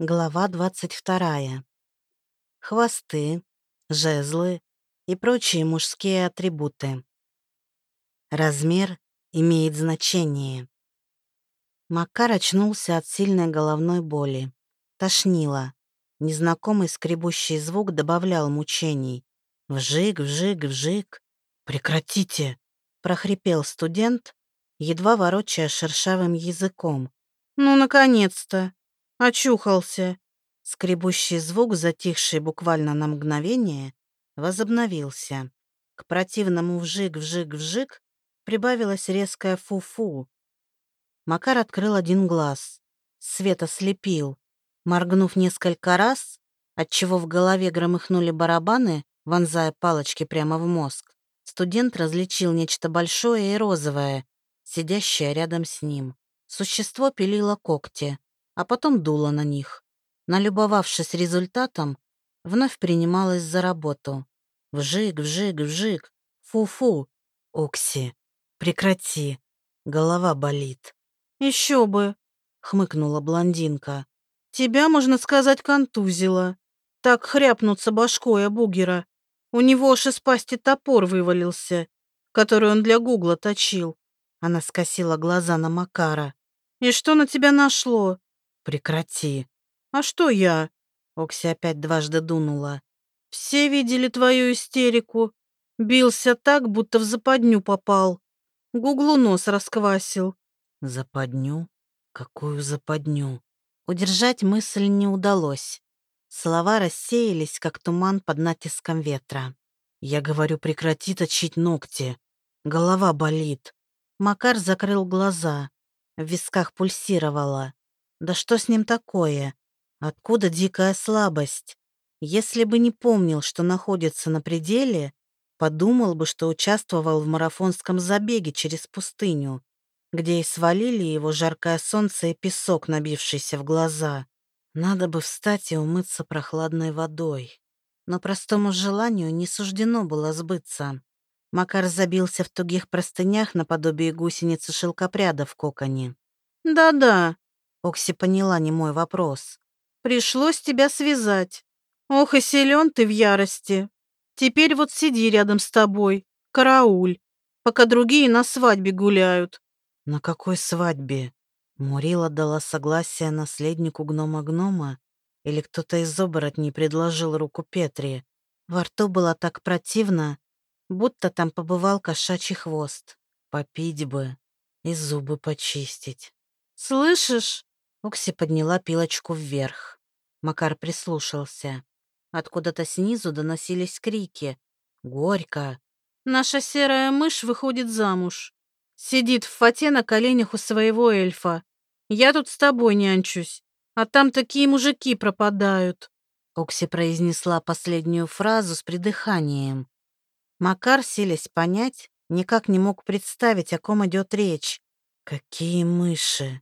Глава 22. Хвосты, жезлы и прочие мужские атрибуты. Размер имеет значение. Макар очнулся от сильной головной боли. Тошнило. Незнакомый скребущий звук добавлял мучений. «Вжик, вжик, вжик!» «Прекратите!» — прохрипел студент, едва ворочая шершавым языком. «Ну, наконец-то!» Очухался. Скребущий звук, затихший буквально на мгновение, возобновился. К противному вжик-вжик-вжик прибавилось резкое фу-фу. Макар открыл один глаз. Свет ослепил. Моргнув несколько раз, отчего в голове громыхнули барабаны, вонзая палочки прямо в мозг, студент различил нечто большое и розовое, сидящее рядом с ним. Существо пилило когти а потом дула на них. Налюбовавшись результатом, вновь принималась за работу. Вжик, вжик, вжик. Фу-фу. Окси, прекрати. Голова болит. Еще бы, хмыкнула блондинка. Тебя, можно сказать, контузило. Так хряпнуться башкой об бугера. У него аж из пасти топор вывалился, который он для гугла точил. Она скосила глаза на Макара. «И что на тебя нашло? «Прекрати». «А что я?» Окси опять дважды дунула. «Все видели твою истерику. Бился так, будто в западню попал. Гуглу нос расквасил». «Западню? Какую западню?» Удержать мысль не удалось. Слова рассеялись, как туман под натиском ветра. «Я говорю, прекрати точить ногти. Голова болит». Макар закрыл глаза. В висках пульсировало. Да что с ним такое? Откуда дикая слабость? Если бы не помнил, что находится на пределе, подумал бы, что участвовал в марафонском забеге через пустыню, где и свалили его жаркое солнце и песок, набившийся в глаза. Надо бы встать и умыться прохладной водой. Но простому желанию не суждено было сбыться. Макар забился в тугих простынях наподобие гусеницы шелкопряда в коконе. «Да-да», Окси поняла не мой вопрос. «Пришлось тебя связать. Ох, и силен ты в ярости. Теперь вот сиди рядом с тобой, карауль, пока другие на свадьбе гуляют». «На какой свадьбе?» Мурила дала согласие наследнику гнома-гнома? Или кто-то из оборотней предложил руку Петре? Во рту было так противно, будто там побывал кошачий хвост. Попить бы и зубы почистить. «Слышишь?» Окси подняла пилочку вверх. Макар прислушался. Откуда-то снизу доносились крики. Горько. «Наша серая мышь выходит замуж. Сидит в фате на коленях у своего эльфа. Я тут с тобой нянчусь, а там такие мужики пропадают». Окси произнесла последнюю фразу с придыханием. Макар, селись понять, никак не мог представить, о ком идет речь. Какие мыши!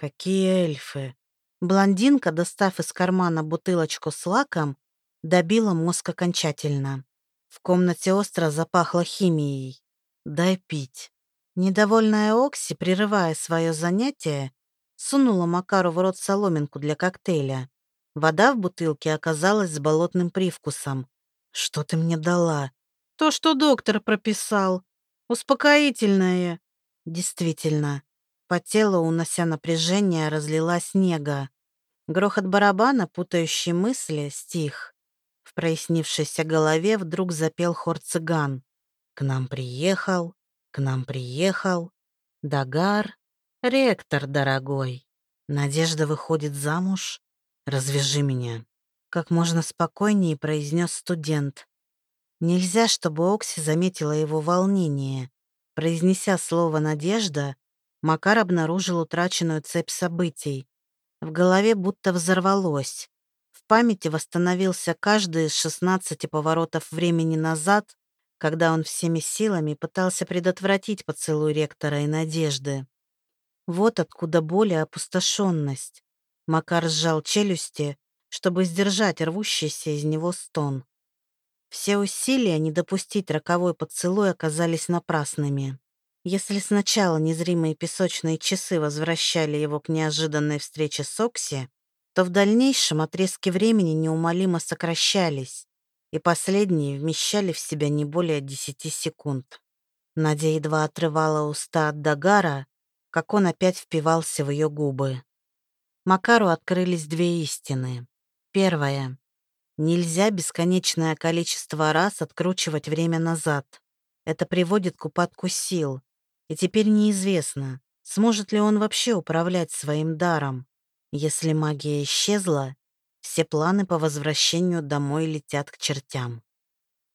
Какие эльфы! Блондинка, достав из кармана бутылочку с лаком, добила мозг окончательно. В комнате остро запахло химией. «Дай пить». Недовольная Окси, прерывая свое занятие, сунула Макару в рот соломинку для коктейля. Вода в бутылке оказалась с болотным привкусом. «Что ты мне дала?» «То, что доктор прописал. Успокоительное». «Действительно, по телу, унося напряжение, разлилась нега. Грохот барабана, путающий мысли, стих. В прояснившейся голове вдруг запел хор цыган. «К нам приехал, к нам приехал, Дагар, ректор дорогой. Надежда выходит замуж, развяжи меня». Как можно спокойнее произнес студент. Нельзя, чтобы Окси заметила его волнение. Произнеся слово «надежда», Макар обнаружил утраченную цепь событий. В голове будто взорвалось. В памяти восстановился каждый из 16 поворотов времени назад, когда он всеми силами пытался предотвратить поцелуй ректора и надежды. Вот откуда боль и опустошенность. Макар сжал челюсти, чтобы сдержать рвущийся из него стон. Все усилия не допустить роковой поцелуй оказались напрасными. Если сначала незримые песочные часы возвращали его к неожиданной встрече с Окси, то в дальнейшем отрезки времени неумолимо сокращались, и последние вмещали в себя не более десяти секунд. Надя едва отрывала уста от Дагара, как он опять впивался в ее губы. Макару открылись две истины. Первая. Нельзя бесконечное количество раз откручивать время назад. Это приводит к упадку сил. И теперь неизвестно, сможет ли он вообще управлять своим даром. Если магия исчезла, все планы по возвращению домой летят к чертям.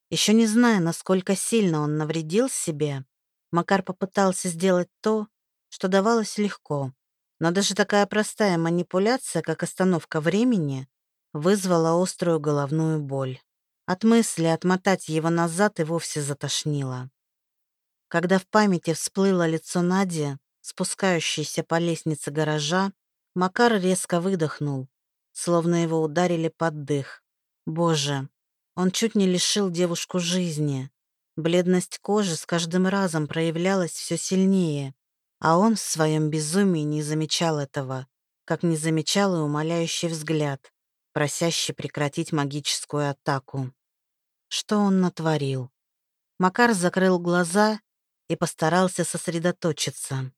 Еще не зная, насколько сильно он навредил себе, Макар попытался сделать то, что давалось легко. Но даже такая простая манипуляция, как остановка времени, вызвала острую головную боль. От мысли отмотать его назад и вовсе затошнило. Когда в памяти всплыло лицо Нади, спускающейся по лестнице гаража, Макар резко выдохнул, словно его ударили под дых. Боже, он чуть не лишил девушку жизни. Бледность кожи с каждым разом проявлялась все сильнее, а он в своем безумии не замечал этого, как не замечал и умоляющий взгляд, просящий прекратить магическую атаку. Что он натворил? Макар закрыл глаза и постарался сосредоточиться.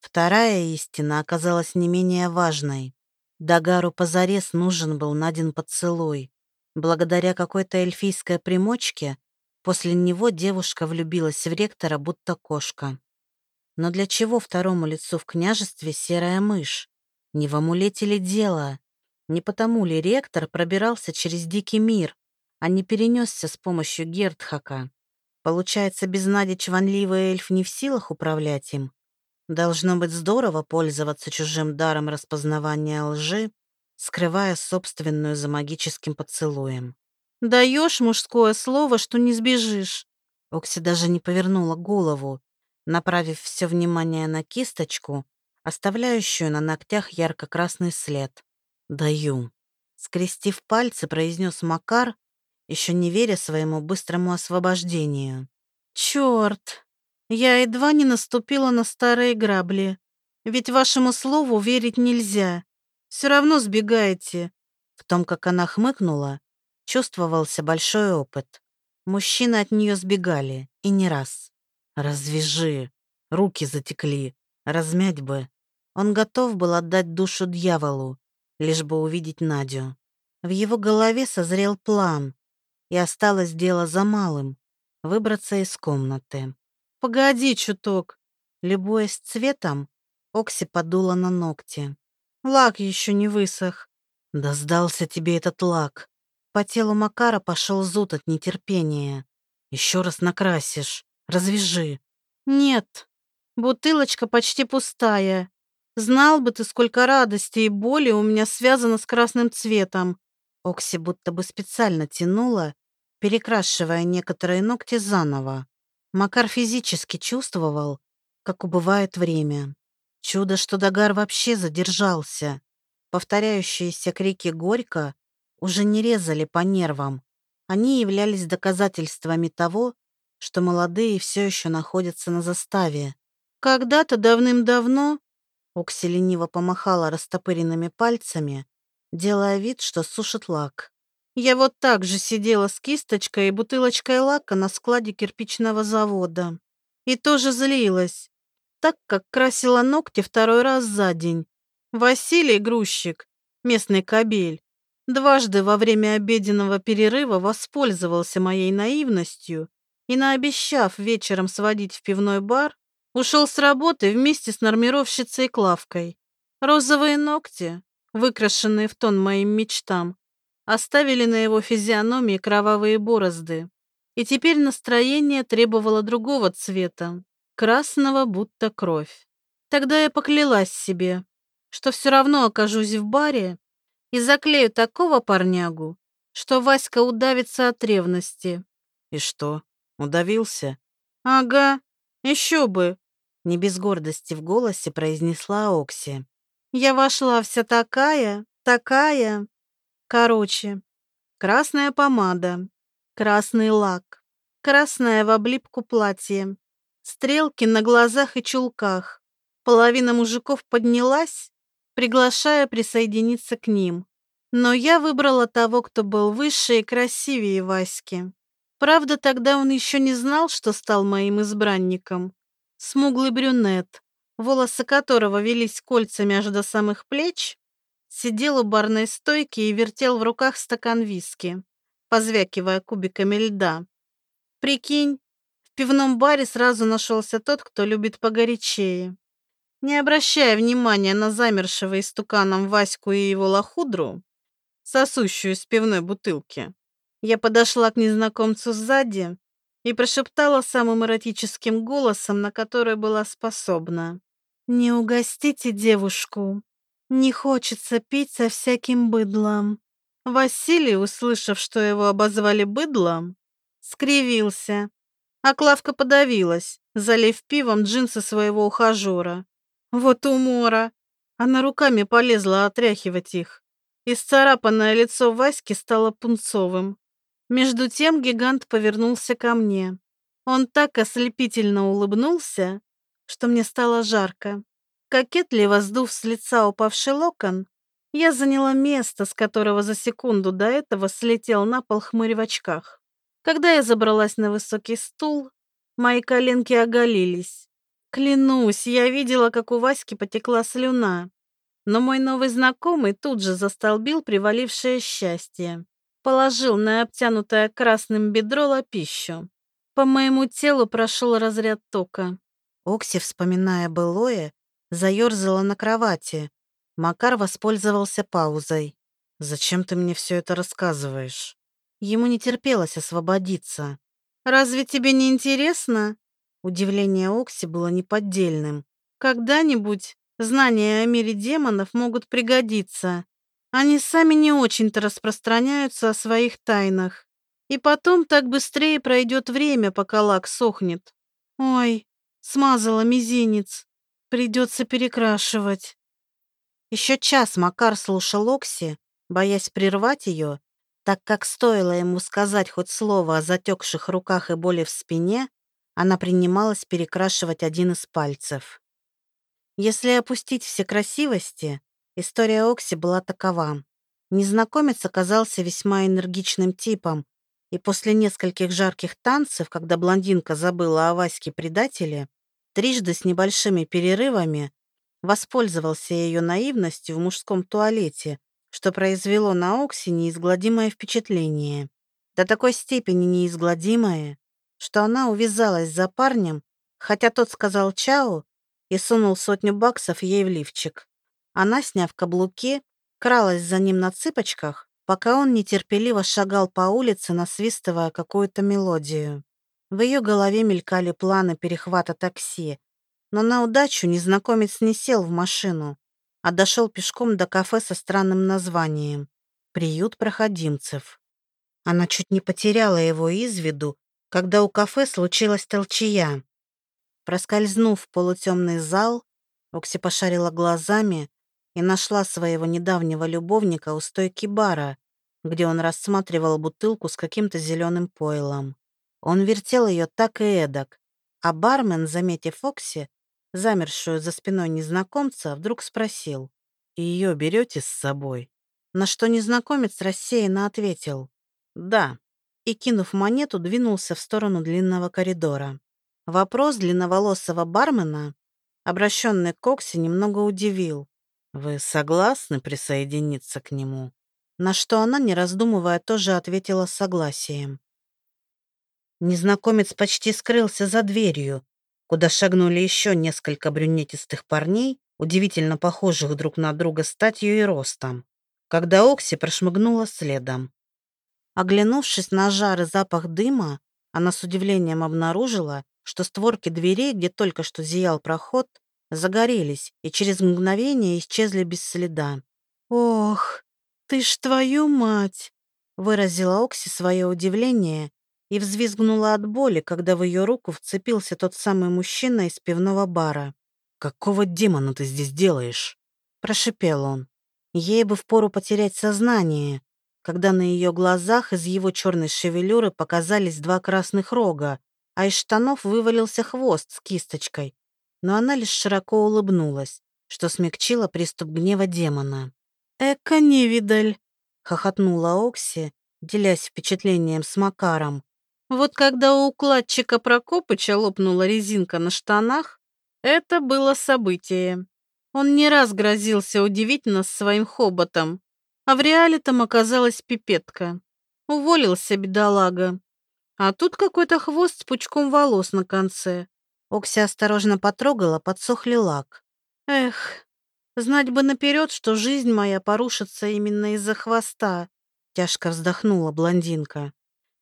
Вторая истина оказалась не менее важной. Дагару позарез нужен был Надин поцелуй. Благодаря какой-то эльфийской примочке после него девушка влюбилась в ректора, будто кошка. Но для чего второму лицу в княжестве серая мышь? Не в амулете ли дело? Не потому ли ректор пробирался через дикий мир, а не перенесся с помощью Гертхака? Получается, без Нади чванливый эльф не в силах управлять им? Должно быть здорово пользоваться чужим даром распознавания лжи, скрывая собственную за магическим поцелуем. «Даешь мужское слово, что не сбежишь?» Окси даже не повернула голову, направив все внимание на кисточку, оставляющую на ногтях ярко-красный след. «Даю». Скрестив пальцы, произнес Макар, еще не веря своему быстрому освобождению. «Черт! Я едва не наступила на старые грабли. Ведь вашему слову верить нельзя. Все равно сбегаете». В том, как она хмыкнула, чувствовался большой опыт. Мужчины от нее сбегали, и не раз. «Развяжи!» Руки затекли. Размять бы. Он готов был отдать душу дьяволу, лишь бы увидеть Надю. В его голове созрел план, и осталось дело за малым — выбраться из комнаты. «Погоди чуток!» Любуясь цветом, Окси подула на ногти. «Лак еще не высох». «Да сдался тебе этот лак!» По телу Макара пошел зуд от нетерпения. «Еще раз накрасишь!» Развяжи». «Нет, бутылочка почти пустая. Знал бы ты, сколько радости и боли у меня связано с красным цветом». Окси будто бы специально тянула, перекрашивая некоторые ногти заново. Макар физически чувствовал, как убывает время. Чудо, что Дагар вообще задержался. Повторяющиеся крики «Горько» уже не резали по нервам. Они являлись доказательствами того, что молодые все еще находятся на заставе. Когда-то давным-давно Окси лениво помахала растопыренными пальцами, делая вид, что сушит лак. Я вот так же сидела с кисточкой и бутылочкой лака на складе кирпичного завода. И тоже злилась, так как красила ногти второй раз за день. Василий Грузчик, местный кобель, дважды во время обеденного перерыва воспользовался моей наивностью и, наобещав вечером сводить в пивной бар, ушел с работы вместе с нормировщицей Клавкой. Розовые ногти, выкрашенные в тон моим мечтам, оставили на его физиономии кровавые борозды. И теперь настроение требовало другого цвета, красного, будто кровь. Тогда я поклялась себе, что все равно окажусь в баре и заклею такого парнягу, что Васька удавится от ревности. И что? Удавился? Ага, еще бы. Не без гордости в голосе произнесла Окси. Я вошла вся такая, такая. Короче, красная помада, красный лак, красное в облипку платье, стрелки на глазах и чулках. Половина мужиков поднялась, приглашая присоединиться к ним. Но я выбрала того, кто был выше и красивее Васьки. Правда, тогда он еще не знал, что стал моим избранником. Смуглый брюнет, волосы которого велись кольцами аж до самых плеч, сидел у барной стойки и вертел в руках стакан виски, позвякивая кубиками льда. Прикинь, в пивном баре сразу нашелся тот, кто любит погорячее. Не обращая внимания на замершего истуканом Ваську и его лохудру, сосущую с пивной бутылки, я подошла к незнакомцу сзади и прошептала самым эротическим голосом, на который была способна. «Не угостите девушку. Не хочется пить со всяким быдлом». Василий, услышав, что его обозвали быдлом, скривился, а Клавка подавилась, залив пивом джинсы своего ухажера. Вот умора! Она руками полезла отряхивать их. Исцарапанное лицо Васьки стало пунцовым. Между тем гигант повернулся ко мне. Он так ослепительно улыбнулся, что мне стало жарко. Кокетливо сдув с лица упавший локон, я заняла место, с которого за секунду до этого слетел на пол хмырь в очках. Когда я забралась на высокий стул, мои коленки оголились. Клянусь, я видела, как у Васьки потекла слюна. Но мой новый знакомый тут же застолбил привалившее счастье положил на обтянутое красным бедро лапищу. По моему телу прошел разряд тока. Окси, вспоминая былое, заерзала на кровати. Макар воспользовался паузой. «Зачем ты мне все это рассказываешь?» Ему не терпелось освободиться. «Разве тебе не интересно?» Удивление Окси было неподдельным. «Когда-нибудь знания о мире демонов могут пригодиться. Они сами не очень-то распространяются о своих тайнах. И потом так быстрее пройдет время, пока лак сохнет. Ой, смазала мизинец. Придется перекрашивать. Еще час Макар слушал Окси, боясь прервать ее, так как стоило ему сказать хоть слово о затекших руках и боли в спине, она принималась перекрашивать один из пальцев. Если опустить все красивости, История Окси была такова. Незнакомец оказался весьма энергичным типом, и после нескольких жарких танцев, когда блондинка забыла о Ваське-предателе, трижды с небольшими перерывами воспользовался ее наивностью в мужском туалете, что произвело на Окси неизгладимое впечатление. До такой степени неизгладимое, что она увязалась за парнем, хотя тот сказал «чао» и сунул сотню баксов ей в лифчик. Она, сняв каблуки, кралась за ним на цыпочках, пока он нетерпеливо шагал по улице, насвистывая какую-то мелодию. В ее голове мелькали планы перехвата такси, но на удачу незнакомец не сел в машину, а дошел пешком до кафе со странным названием «Приют проходимцев». Она чуть не потеряла его из виду, когда у кафе случилась толчья. Проскользнув в полутемный зал, Окси пошарила глазами и нашла своего недавнего любовника у стойки бара, где он рассматривал бутылку с каким-то зеленым пойлом. Он вертел ее так и эдак, а бармен, заметив Фокси, замершую за спиной незнакомца, вдруг спросил, «Ее берете с собой?» На что незнакомец рассеянно ответил, «Да», и, кинув монету, двинулся в сторону длинного коридора. Вопрос длинноволосого бармена, обращенный к Окси, немного удивил. «Вы согласны присоединиться к нему?» На что она, не раздумывая, тоже ответила согласием. Незнакомец почти скрылся за дверью, куда шагнули еще несколько брюнетистых парней, удивительно похожих друг на друга статью и ростом, когда Окси прошмыгнула следом. Оглянувшись на жар и запах дыма, она с удивлением обнаружила, что створки дверей, где только что зиял проход, загорелись и через мгновение исчезли без следа. «Ох, ты ж твою мать!» выразила Окси свое удивление и взвизгнула от боли, когда в ее руку вцепился тот самый мужчина из пивного бара. «Какого демона ты здесь делаешь?» прошипел он. Ей бы впору потерять сознание, когда на ее глазах из его черной шевелюры показались два красных рога, а из штанов вывалился хвост с кисточкой, но она лишь широко улыбнулась, что смягчило приступ гнева демона. «Эка невидаль!» — хохотнула Окси, делясь впечатлением с Макаром. «Вот когда у укладчика Прокопыча лопнула резинка на штанах, это было событие. Он не раз грозился удивить нас своим хоботом, а в реале там оказалась пипетка. Уволился бедолага. А тут какой-то хвост с пучком волос на конце. Окси осторожно потрогала подсохлый лак. Эх, знать бы наперед, что жизнь моя порушится именно из-за хвоста. Тяжко вздохнула блондинка.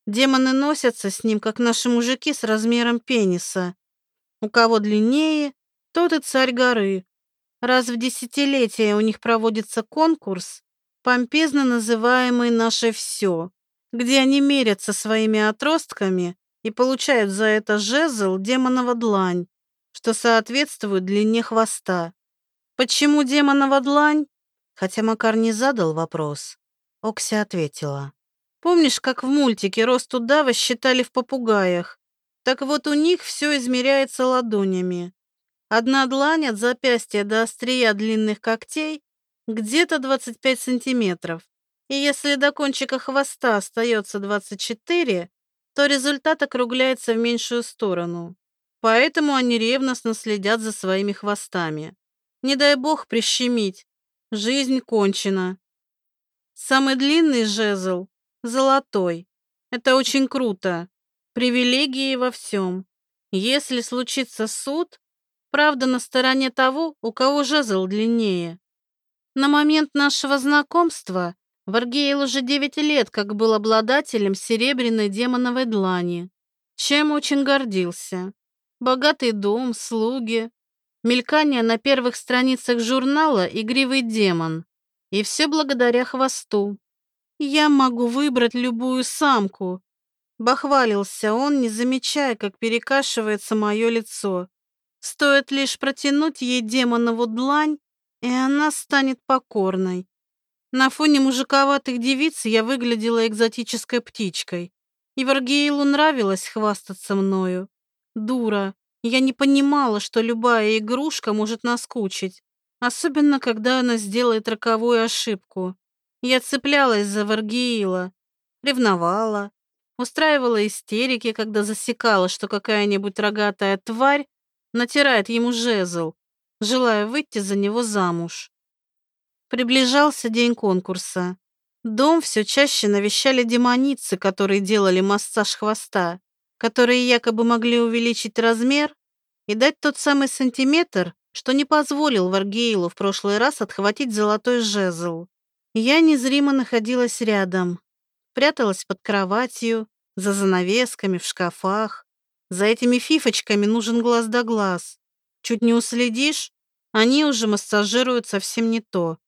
Демоны носятся с ним, как наши мужики с размером пениса. У кого длиннее, тот и царь горы. Раз в десятилетие у них проводится конкурс, помпезно называемый «Наше все», где они мерятся своими отростками и получают за это жезл демонова длань, что соответствует длине хвоста. Почему демонова длань? Хотя Макар не задал вопрос, Окся ответила. Помнишь, как в мультике рост удава считали в попугаях? Так вот у них все измеряется ладонями. Одна длань от запястья до острия длинных когтей где-то 25 сантиметров. И если до кончика хвоста остается 24, то результат округляется в меньшую сторону. Поэтому они ревностно следят за своими хвостами. Не дай бог прищемить. Жизнь кончена. Самый длинный жезл — золотой. Это очень круто. Привилегии во всем. Если случится суд, правда на стороне того, у кого жезл длиннее. На момент нашего знакомства Варгейл уже 9 лет как был обладателем серебряной демоновой длани, чем очень гордился. Богатый дом, слуги, мелькание на первых страницах журнала «Игривый демон». И все благодаря хвосту. Я могу выбрать любую самку. Бахвалился он, не замечая, как перекашивается мое лицо. Стоит лишь протянуть ей демонову длань, и она станет покорной. На фоне мужиковатых девиц я выглядела экзотической птичкой. И Варгейлу нравилось хвастаться мною. Дура. Я не понимала, что любая игрушка может наскучить. Особенно, когда она сделает роковую ошибку. Я цеплялась за Варгеила, ревновала, устраивала истерики, когда засекала, что какая-нибудь рогатая тварь натирает ему жезл, желая выйти за него замуж. Приближался день конкурса. Дом все чаще навещали демоницы, которые делали массаж хвоста, которые якобы могли увеличить размер и дать тот самый сантиметр, что не позволил Варгейлу в прошлый раз отхватить золотой жезл. Я незримо находилась рядом, пряталась под кроватью, за занавесками, в шкафах. За этими фифочками нужен глаз да глаз. Чуть не уследишь, они уже массажируют совсем не то.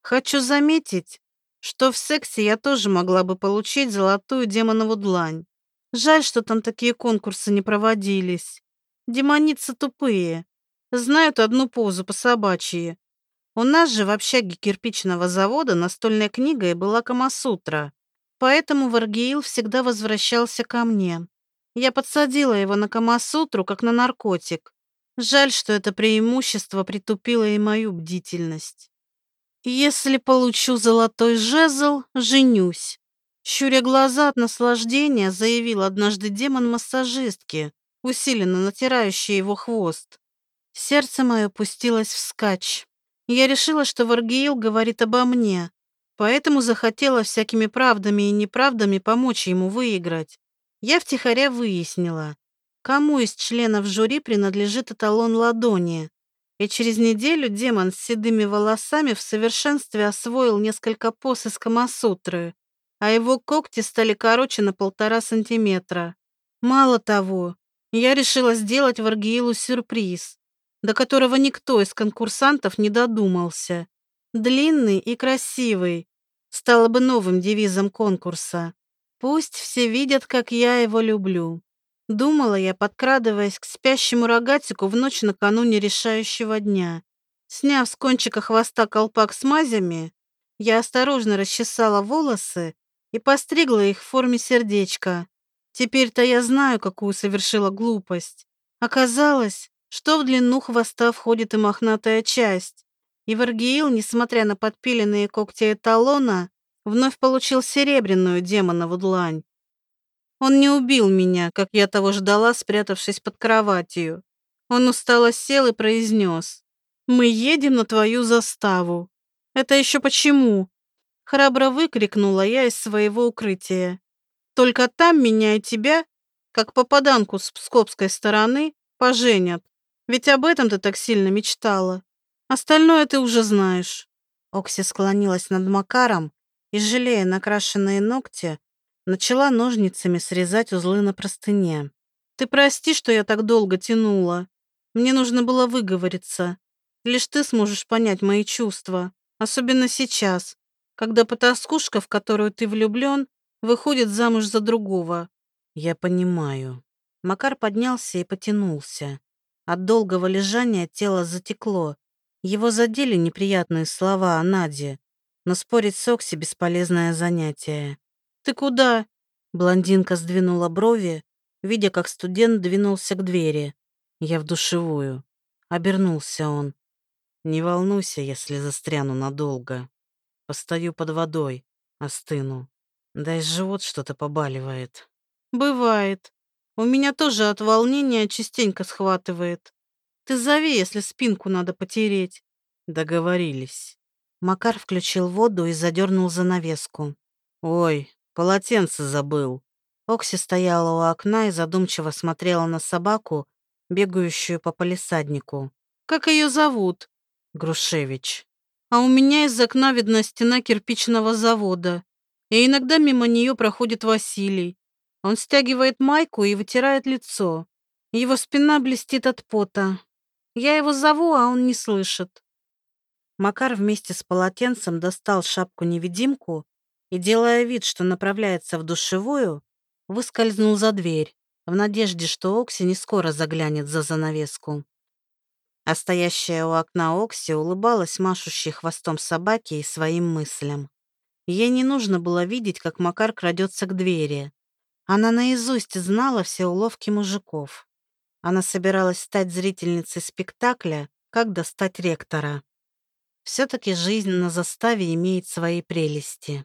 Хочу заметить, что в сексе я тоже могла бы получить золотую демонову длань. Жаль, что там такие конкурсы не проводились. Демоницы тупые. Знают одну позу по собачьи. У нас же в общаге кирпичного завода книга и была Камасутра. Поэтому Варгеил всегда возвращался ко мне. Я подсадила его на Камасутру, как на наркотик. Жаль, что это преимущество притупило и мою бдительность. Если получу золотой жезл, женюсь. Щуря глаза от наслаждения, заявил однажды демон массажистки, усиленно натирающий его хвост. Сердце мое пустилось вскачь. Я решила, что Варгиил говорит обо мне, поэтому захотела всякими правдами и неправдами помочь ему выиграть. Я втихаря выяснила, кому из членов жюри принадлежит эталон ладони. И через неделю демон с седыми волосами в совершенстве освоил несколько поз из Камасутры, а его когти стали короче на полтора сантиметра. Мало того, я решила сделать Варгиилу сюрприз, до которого никто из конкурсантов не додумался. Длинный и красивый стало бы новым девизом конкурса. Пусть все видят, как я его люблю. Думала я, подкрадываясь к спящему рогатику в ночь накануне решающего дня. Сняв с кончика хвоста колпак с мазями, я осторожно расчесала волосы и постригла их в форме сердечка. Теперь-то я знаю, какую совершила глупость. Оказалось, что в длину хвоста входит и мохнатая часть. И Варгиил, несмотря на подпиленные когти эталона, вновь получил серебряную демонову длань. Он не убил меня, как я того ждала, спрятавшись под кроватью. Он устало сел и произнес. «Мы едем на твою заставу». «Это еще почему?» Храбро выкрикнула я из своего укрытия. «Только там меня и тебя, как попаданку с пскопской стороны, поженят. Ведь об этом ты так сильно мечтала. Остальное ты уже знаешь». Окси склонилась над Макаром и, жалея накрашенные ногти, начала ножницами срезать узлы на простыне. «Ты прости, что я так долго тянула. Мне нужно было выговориться. Лишь ты сможешь понять мои чувства, особенно сейчас, когда потаскушка, в которую ты влюблен, выходит замуж за другого». «Я понимаю». Макар поднялся и потянулся. От долгого лежания тело затекло. Его задели неприятные слова о Наде, но спорить с Окси бесполезное занятие. «Ты куда?» Блондинка сдвинула брови, видя, как студент двинулся к двери. Я в душевую. Обернулся он. Не волнуйся, если застряну надолго. Постою под водой, остыну. Да и живот что-то побаливает. Бывает. У меня тоже от волнения частенько схватывает. Ты зови, если спинку надо потереть. Договорились. Макар включил воду и задернул занавеску. Ой, полотенце забыл. Окси стояла у окна и задумчиво смотрела на собаку, бегающую по полисаднику. «Как ее зовут?» «Грушевич». «А у меня из окна видна стена кирпичного завода, и иногда мимо нее проходит Василий. Он стягивает майку и вытирает лицо. Его спина блестит от пота. Я его зову, а он не слышит». Макар вместе с полотенцем достал шапку-невидимку и, делая вид, что направляется в душевую, выскользнул за дверь в надежде, что Окси не скоро заглянет за занавеску. А стоящая у окна Окси улыбалась машущей хвостом собаки и своим мыслям. Ей не нужно было видеть, как Макар крадется к двери. Она наизусть знала все уловки мужиков. Она собиралась стать зрительницей спектакля «Как достать ректора». Все-таки жизнь на заставе имеет свои прелести.